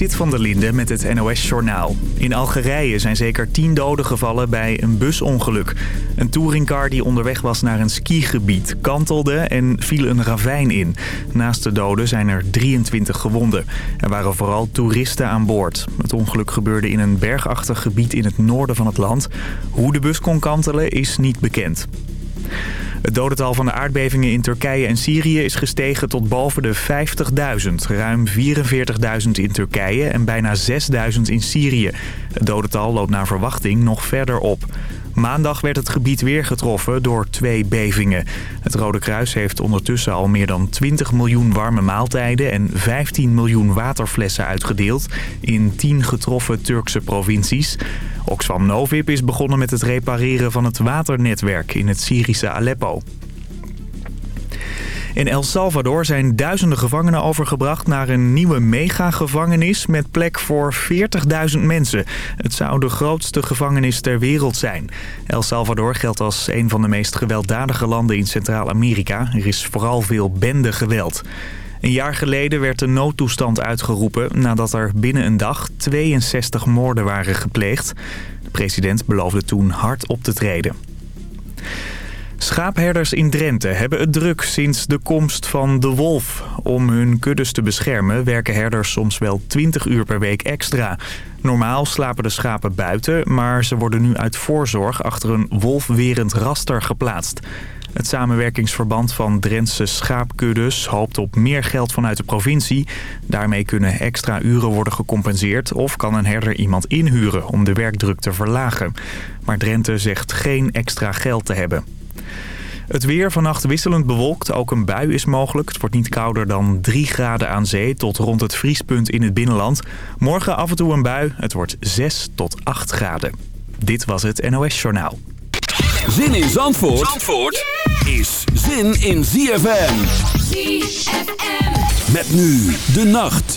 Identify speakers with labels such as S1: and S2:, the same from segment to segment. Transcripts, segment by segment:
S1: Zit van der Linde met het NOS-journaal. In Algerije zijn zeker tien doden gevallen bij een busongeluk. Een touringcar die onderweg was naar een skigebied kantelde en viel een ravijn in. Naast de doden zijn er 23 gewonden. Er waren vooral toeristen aan boord. Het ongeluk gebeurde in een bergachtig gebied in het noorden van het land. Hoe de bus kon kantelen is niet bekend. Het dodental van de aardbevingen in Turkije en Syrië is gestegen tot boven de 50.000. Ruim 44.000 in Turkije en bijna 6.000 in Syrië. Het dodental loopt naar verwachting nog verder op. Maandag werd het gebied weer getroffen door twee bevingen. Het Rode Kruis heeft ondertussen al meer dan 20 miljoen warme maaltijden... en 15 miljoen waterflessen uitgedeeld in 10 getroffen Turkse provincies. Oxfam Novib is begonnen met het repareren van het waternetwerk in het Syrische Aleppo. In El Salvador zijn duizenden gevangenen overgebracht naar een nieuwe megagevangenis met plek voor 40.000 mensen. Het zou de grootste gevangenis ter wereld zijn. El Salvador geldt als een van de meest gewelddadige landen in Centraal-Amerika. Er is vooral veel bendegeweld. Een jaar geleden werd de noodtoestand uitgeroepen nadat er binnen een dag 62 moorden waren gepleegd. De president beloofde toen hard op te treden. Schaapherders in Drenthe hebben het druk sinds de komst van de wolf. Om hun kuddes te beschermen werken herders soms wel 20 uur per week extra. Normaal slapen de schapen buiten, maar ze worden nu uit voorzorg achter een wolfwerend raster geplaatst. Het samenwerkingsverband van Drentse schaapkuddes hoopt op meer geld vanuit de provincie. Daarmee kunnen extra uren worden gecompenseerd of kan een herder iemand inhuren om de werkdruk te verlagen. Maar Drenthe zegt geen extra geld te hebben. Het weer vannacht wisselend bewolkt. Ook een bui is mogelijk. Het wordt niet kouder dan 3 graden aan zee tot rond het vriespunt in het binnenland. Morgen af en toe een bui. Het wordt 6 tot 8 graden. Dit was het NOS Journaal.
S2: Zin in Zandvoort, Zandvoort is zin in ZFM. ZFM. Met nu de nacht.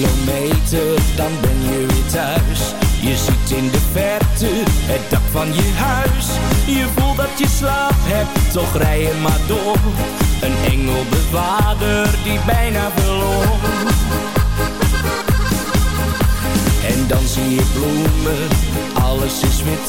S3: kilometer, dan ben je weer thuis. Je ziet in de verte het dak van je huis. Je voelt dat je slaap hebt, toch rij je maar door. Een engelbewaarder die bijna verloor. En dan zie je bloemen, alles is wit.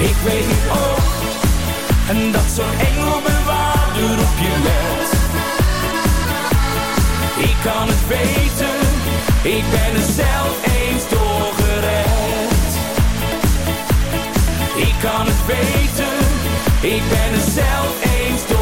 S3: Ik weet ook en dat zo'n engelbewaarder op je let. Ik kan het weten, ik ben er zelf eens doorgered. Ik kan het weten, ik ben er zelf eens.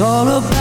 S4: All about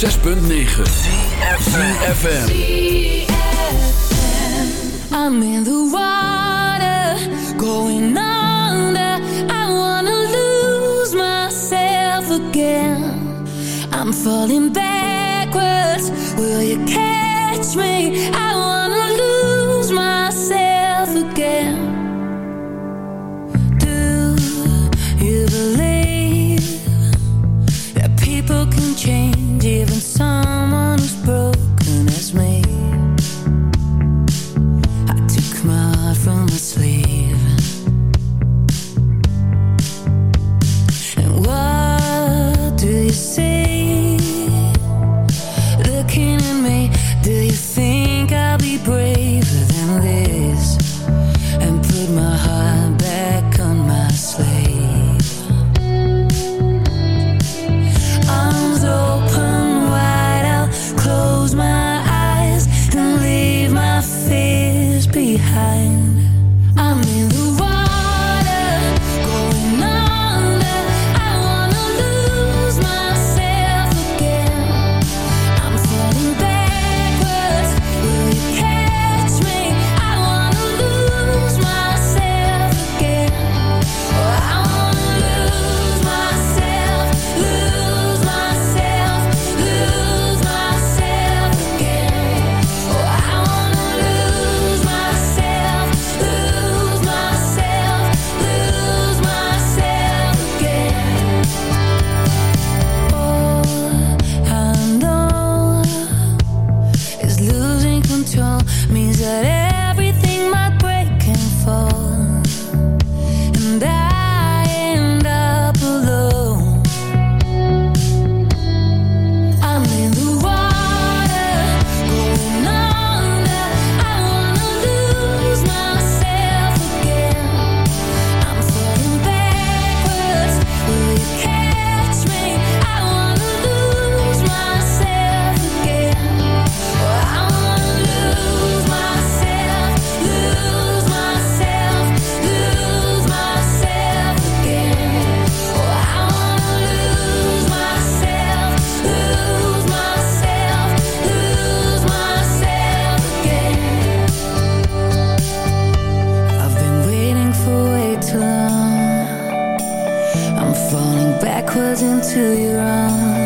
S5: 6.9 into your
S6: arms.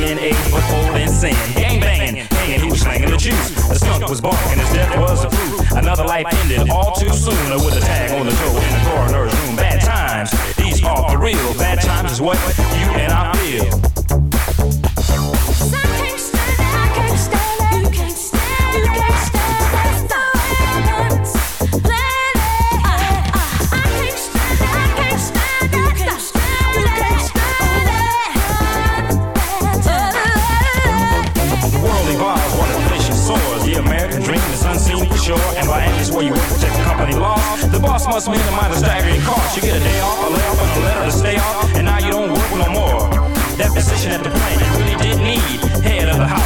S6: Young in age but old in sin. Gang banging, hanging, he was slanging the juice. The skunk was barking, his death was a proof. Another life ended all too soon with a tag on the door in the coroner's room. Bad times, these are for real. Bad times is what you and I feel. The boss must minimize the staggering cost. You get a day off, a layoff, and a letter to stay off. And now you don't work no more. That position at the plant you really did need. Head of the house,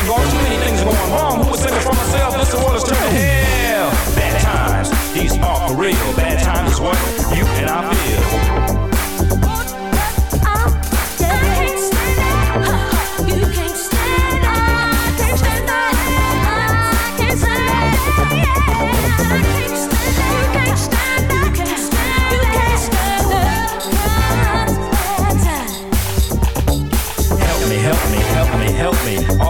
S6: can't go on. Too many things are going wrong. Who was thinking for myself? This world is turning to hell. Bad times, these are for real. Bad times is what I can't stand up. you and I feel. Help me,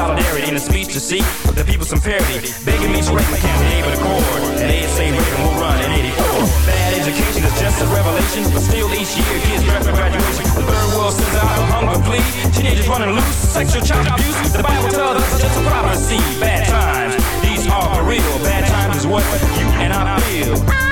S6: solidarity in a speech to seek the people some parity. Begging me my can't be able to accord. And they say Reagan will run in 84. Bad education is just a revelation, but still each year kids draft for graduation. The third world sends out a hunger plea. Teenagers running loose, sexual child abuse. The Bible tells us it's just a prophecy. Bad times, these are for real. Bad times is what you and I feel.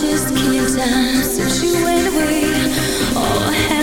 S7: Just killing time since you went away. All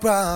S8: problem.